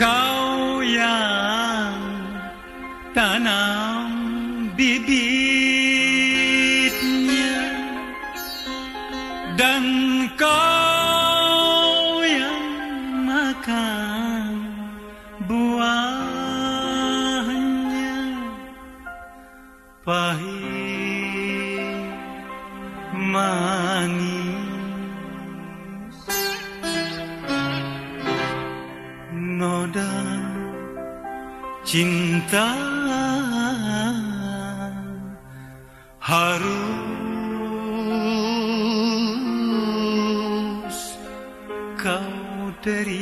Kau yang tanam bibitnya Dan kau yang makan buahnya Pahit manis cinta harus kau terima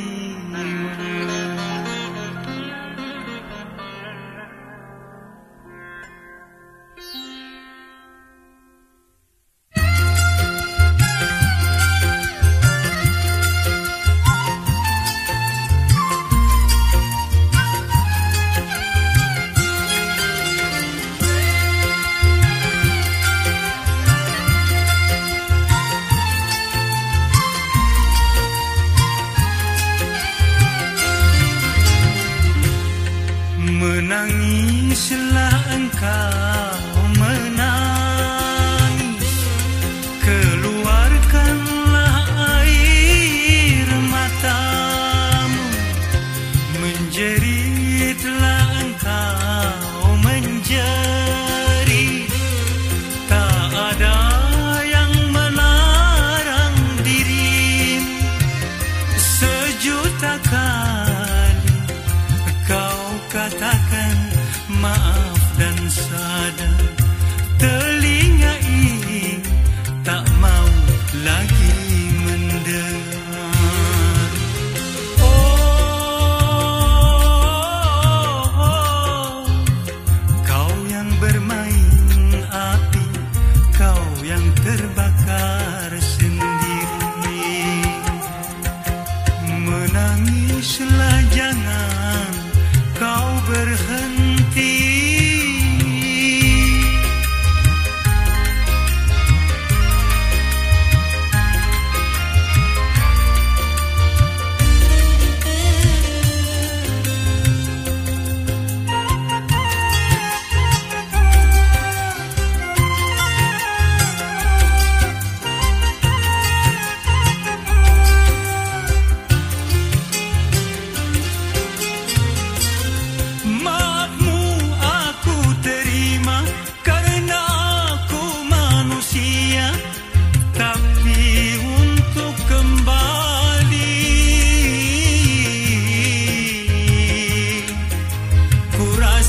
Menangislah dan sadar Telinga ini tak mau lagi mendengar. Oh, kau yang bermain api Kau yang terbakar sendiri. Menangislah jangan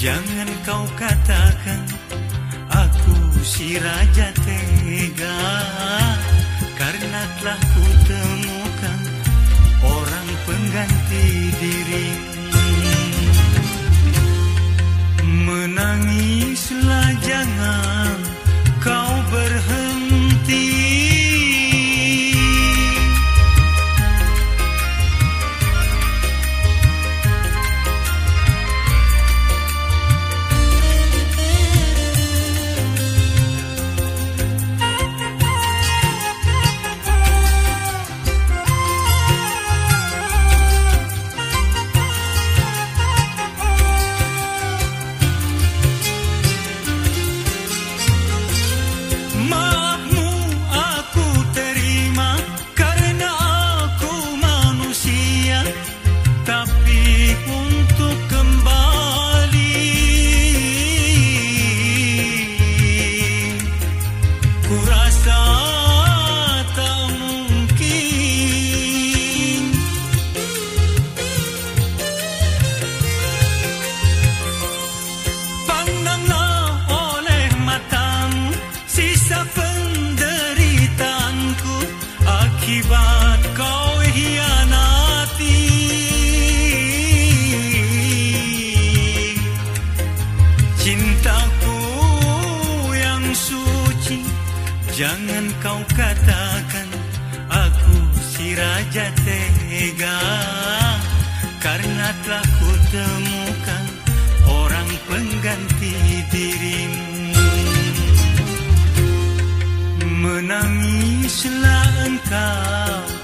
jangan kau katakan aku si raja tega akibat kau hianati. Cintaku yang suci Jangan kau katakan aku si raja tega. Karena telah kutemukan orang pengganti. Menangislah engkau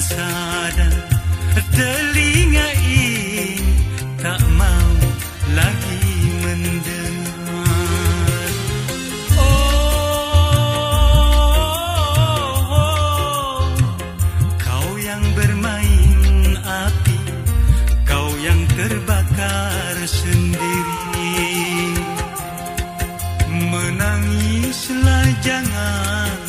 sadar telinga ini tak mau lagi mendengar. Oh, oh kau yang bermain api kau yang terbakar sendiri. Menangislah jangan